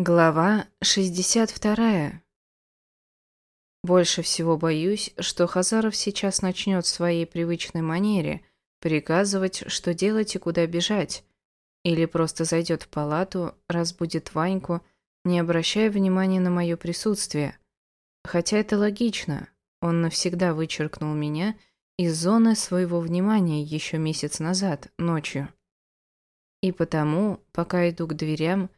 Глава 62. Больше всего боюсь, что Хазаров сейчас начнет в своей привычной манере приказывать, что делать и куда бежать, или просто зайдет в палату, разбудит Ваньку, не обращая внимания на мое присутствие. Хотя это логично, он навсегда вычеркнул меня из зоны своего внимания еще месяц назад, ночью. И потому, пока иду к дверям,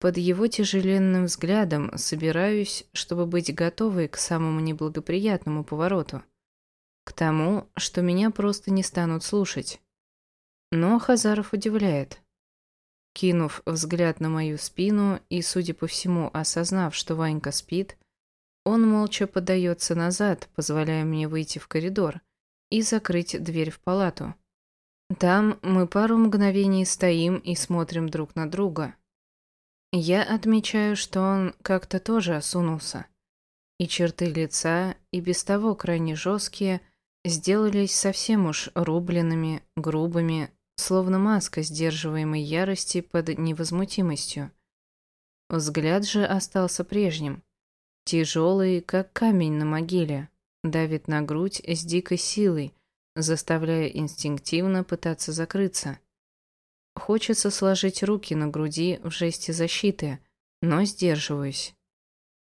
под его тяжеленным взглядом собираюсь, чтобы быть готовой к самому неблагоприятному повороту. К тому, что меня просто не станут слушать. Но Хазаров удивляет. Кинув взгляд на мою спину и, судя по всему, осознав, что Ванька спит, он молча подается назад, позволяя мне выйти в коридор и закрыть дверь в палату. Там мы пару мгновений стоим и смотрим друг на друга. Я отмечаю, что он как-то тоже осунулся. И черты лица, и без того крайне жесткие, сделались совсем уж рубленными, грубыми, словно маска сдерживаемой ярости под невозмутимостью. Взгляд же остался прежним. Тяжелый, как камень на могиле, давит на грудь с дикой силой, заставляя инстинктивно пытаться закрыться. Хочется сложить руки на груди в жесте защиты, но сдерживаюсь.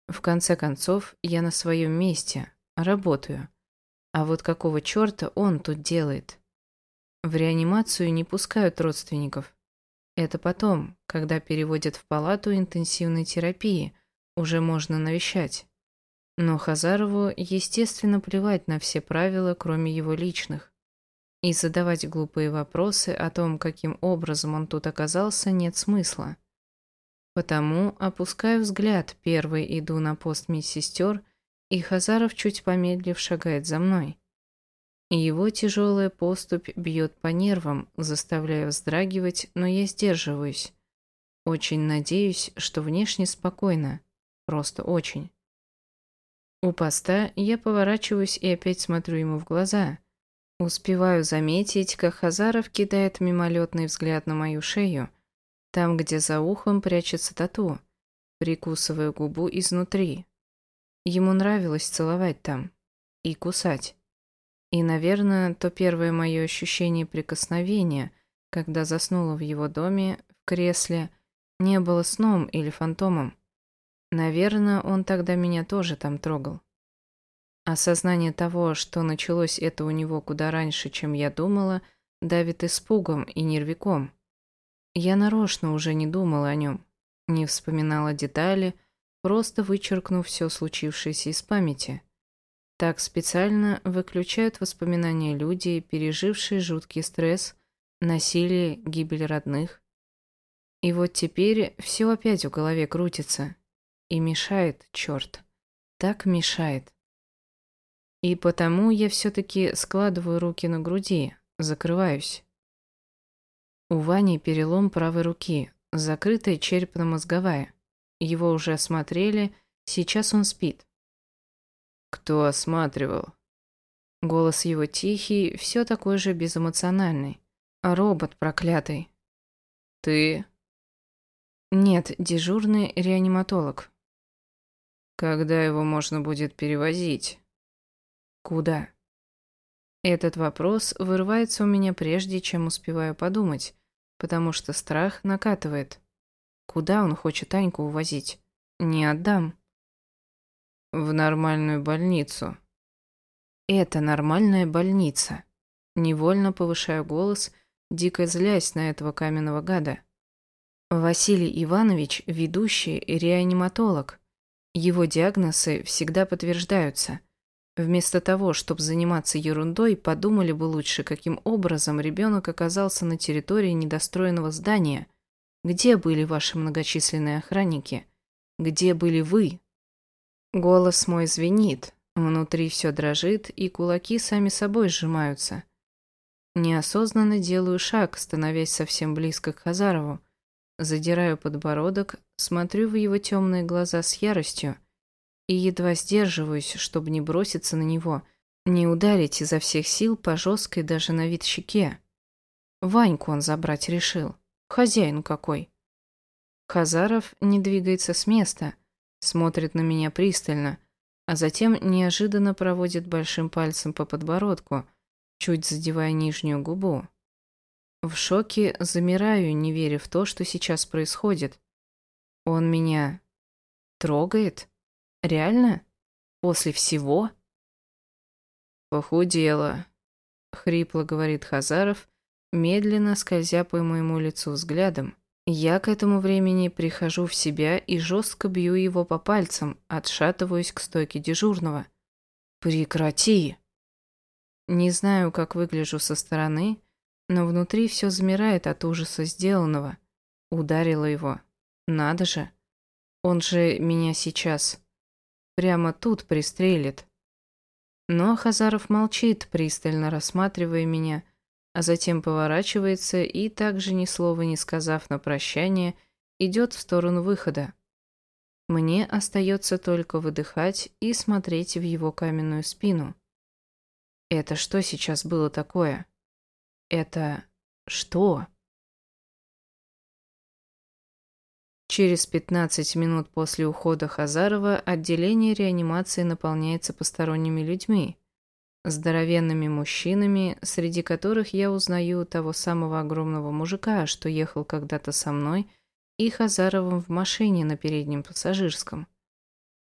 В конце концов, я на своем месте, работаю. А вот какого черта он тут делает? В реанимацию не пускают родственников. Это потом, когда переводят в палату интенсивной терапии, уже можно навещать. Но Хазарову, естественно, плевать на все правила, кроме его личных. И задавать глупые вопросы о том, каким образом он тут оказался, нет смысла. Потому опускаю взгляд, первый иду на пост медсестер, и Хазаров чуть помедлив шагает за мной. Его тяжелая поступь бьет по нервам, заставляя вздрагивать, но я сдерживаюсь. Очень надеюсь, что внешне спокойно. Просто очень. У поста я поворачиваюсь и опять смотрю ему в глаза – Успеваю заметить, как Хазаров кидает мимолетный взгляд на мою шею, там, где за ухом прячется тату, прикусывая губу изнутри. Ему нравилось целовать там и кусать. И, наверное, то первое мое ощущение прикосновения, когда заснула в его доме, в кресле, не было сном или фантомом. Наверное, он тогда меня тоже там трогал. Осознание того, что началось это у него куда раньше, чем я думала, давит испугом и нервиком. Я нарочно уже не думала о нем, не вспоминала детали, просто вычеркнув все случившееся из памяти. Так специально выключают воспоминания люди, пережившие жуткий стресс, насилие, гибель родных. И вот теперь все опять в голове крутится. И мешает, черт. Так мешает. И потому я все-таки складываю руки на груди, закрываюсь. У Вани перелом правой руки, закрытая черепно-мозговая. Его уже осмотрели, сейчас он спит. «Кто осматривал?» Голос его тихий, все такой же безэмоциональный. Робот проклятый. «Ты?» «Нет, дежурный реаниматолог». «Когда его можно будет перевозить?» Куда? Этот вопрос вырывается у меня прежде, чем успеваю подумать, потому что страх накатывает. Куда он хочет Аньку увозить? Не отдам. В нормальную больницу. Это нормальная больница. Невольно повышаю голос, дико злясь на этого каменного гада. Василий Иванович – ведущий реаниматолог. Его диагнозы всегда подтверждаются – Вместо того, чтобы заниматься ерундой, подумали бы лучше, каким образом ребенок оказался на территории недостроенного здания. Где были ваши многочисленные охранники? Где были вы? Голос мой звенит, внутри все дрожит, и кулаки сами собой сжимаются. Неосознанно делаю шаг, становясь совсем близко к Хазарову. Задираю подбородок, смотрю в его темные глаза с яростью – и едва сдерживаюсь, чтобы не броситься на него, не ударить изо всех сил по жесткой даже на вид щеке. Ваньку он забрать решил. Хозяин какой. Хазаров не двигается с места, смотрит на меня пристально, а затем неожиданно проводит большим пальцем по подбородку, чуть задевая нижнюю губу. В шоке замираю, не веря в то, что сейчас происходит. Он меня трогает? Реально? После всего? Похудела, хрипло говорит Хазаров, медленно скользя по моему лицу взглядом. Я к этому времени прихожу в себя и жестко бью его по пальцам, отшатываюсь к стойке дежурного. «Прекрати!» Не знаю, как выгляжу со стороны, но внутри все замирает от ужаса сделанного. Ударила его. Надо же. Он же меня сейчас прямо тут пристрелит. Но Хазаров молчит, пристально рассматривая меня, а затем поворачивается и, также ни слова не сказав на прощание, идет в сторону выхода. Мне остается только выдыхать и смотреть в его каменную спину. Это что сейчас было такое? Это что? Через 15 минут после ухода Хазарова отделение реанимации наполняется посторонними людьми, здоровенными мужчинами, среди которых я узнаю того самого огромного мужика, что ехал когда-то со мной и Хазаровым в машине на переднем пассажирском.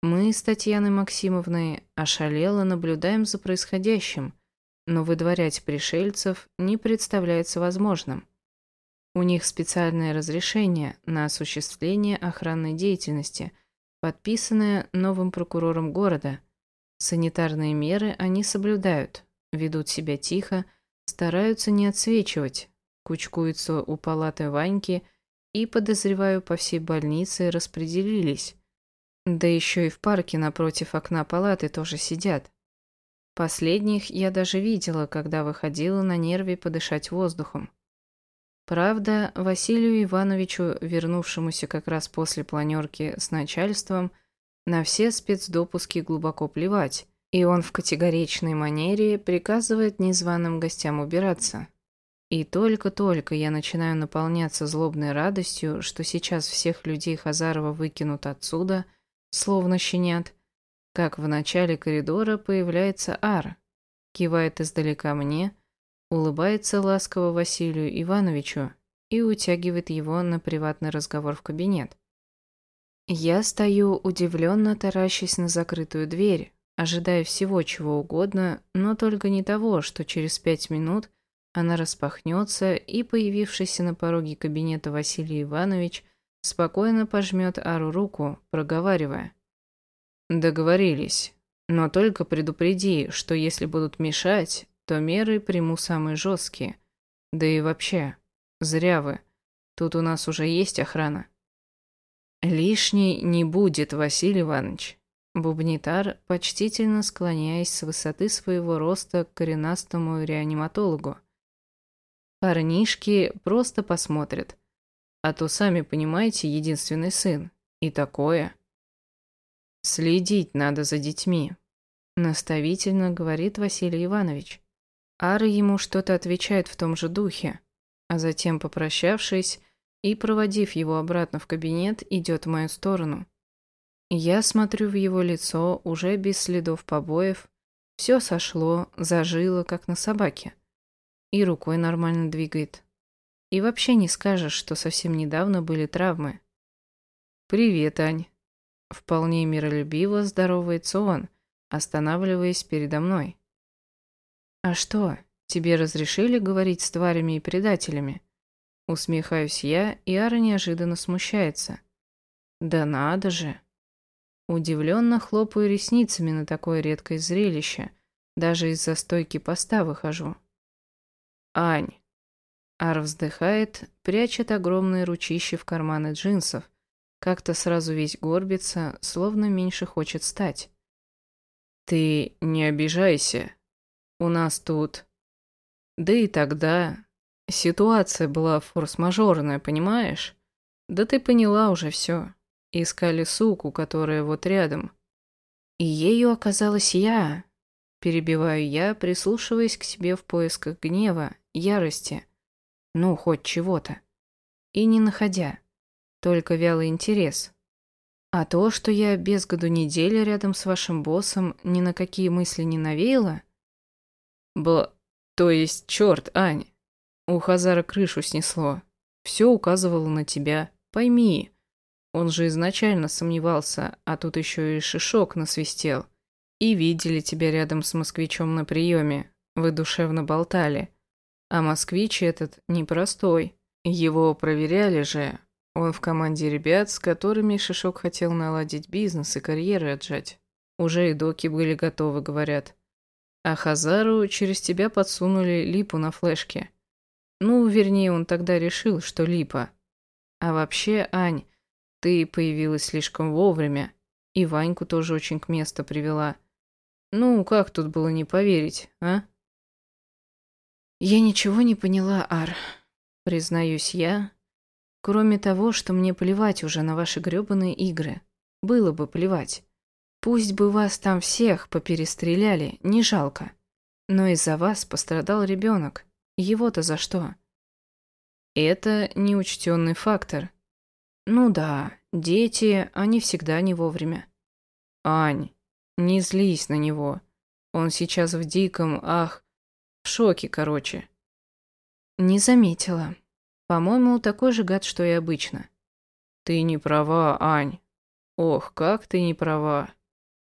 Мы с Татьяной Максимовной ошалело наблюдаем за происходящим, но выдворять пришельцев не представляется возможным. У них специальное разрешение на осуществление охранной деятельности, подписанное новым прокурором города. Санитарные меры они соблюдают, ведут себя тихо, стараются не отсвечивать, кучкуются у палаты Ваньки и, подозреваю, по всей больнице распределились. Да еще и в парке напротив окна палаты тоже сидят. Последних я даже видела, когда выходила на нерве подышать воздухом. Правда, Василию Ивановичу, вернувшемуся как раз после планерки с начальством, на все спецдопуски глубоко плевать, и он в категоричной манере приказывает незваным гостям убираться. И только-только я начинаю наполняться злобной радостью, что сейчас всех людей Хазарова выкинут отсюда, словно щенят, как в начале коридора появляется Ар, кивает издалека мне, улыбается ласково Василию Ивановичу и утягивает его на приватный разговор в кабинет. Я стою, удивленно таращась на закрытую дверь, ожидая всего чего угодно, но только не того, что через пять минут она распахнется, и появившийся на пороге кабинета Василий Иванович спокойно пожмет Ару руку, проговаривая. Договорились. Но только предупреди, что если будут мешать, то меры приму самые жесткие. Да и вообще, зря вы. Тут у нас уже есть охрана. Лишней не будет, Василий Иванович. Бубнитар, почтительно склоняясь с высоты своего роста к коренастому реаниматологу. Парнишки просто посмотрят. А то, сами понимаете, единственный сын. И такое. «Следить надо за детьми», – наставительно говорит Василий Иванович. Ара ему что-то отвечает в том же духе, а затем, попрощавшись и проводив его обратно в кабинет, идет в мою сторону. Я смотрю в его лицо, уже без следов побоев, все сошло, зажило, как на собаке. И рукой нормально двигает. И вообще не скажешь, что совсем недавно были травмы. «Привет, Ань», Вполне миролюбиво здоровается он, останавливаясь передо мной. «А что, тебе разрешили говорить с тварями и предателями?» Усмехаюсь я, и Ара неожиданно смущается. «Да надо же!» Удивленно хлопаю ресницами на такое редкое зрелище. Даже из-за стойки поста выхожу. «Ань!» Ар вздыхает, прячет огромные ручища в карманы джинсов, как-то сразу весь горбится, словно меньше хочет стать. «Ты не обижайся. У нас тут...» «Да и тогда...» Ситуация была форс-мажорная, понимаешь? Да ты поняла уже все. Искали суку, которая вот рядом. И ею оказалась я. Перебиваю я, прислушиваясь к себе в поисках гнева, ярости. Ну, хоть чего-то. И не находя. только вялый интерес. А то, что я без году недели рядом с вашим боссом ни на какие мысли не навеяла? Б... То есть, черт, Ань, у Хазара крышу снесло. Все указывало на тебя. Пойми, он же изначально сомневался, а тут еще и шишок насвистел. И видели тебя рядом с москвичом на приеме. Вы душевно болтали. А москвич этот непростой. Его проверяли же. Он в команде ребят, с которыми Шишок хотел наладить бизнес и карьеры отжать. Уже и доки были готовы, говорят. А Хазару через тебя подсунули липу на флешке. Ну, вернее, он тогда решил, что липа. А вообще, Ань, ты появилась слишком вовремя. И Ваньку тоже очень к месту привела. Ну, как тут было не поверить, а? Я ничего не поняла, Ар. Признаюсь я. Кроме того, что мне плевать уже на ваши грёбаные игры. Было бы плевать. Пусть бы вас там всех поперестреляли, не жалко. Но из-за вас пострадал ребенок. Его-то за что? Это неучтенный фактор. Ну да, дети, они всегда не вовремя. Ань, не злись на него. Он сейчас в диком, ах, в шоке, короче. Не заметила. По-моему, такой же гад, что и обычно. Ты не права, Ань. Ох, как ты не права.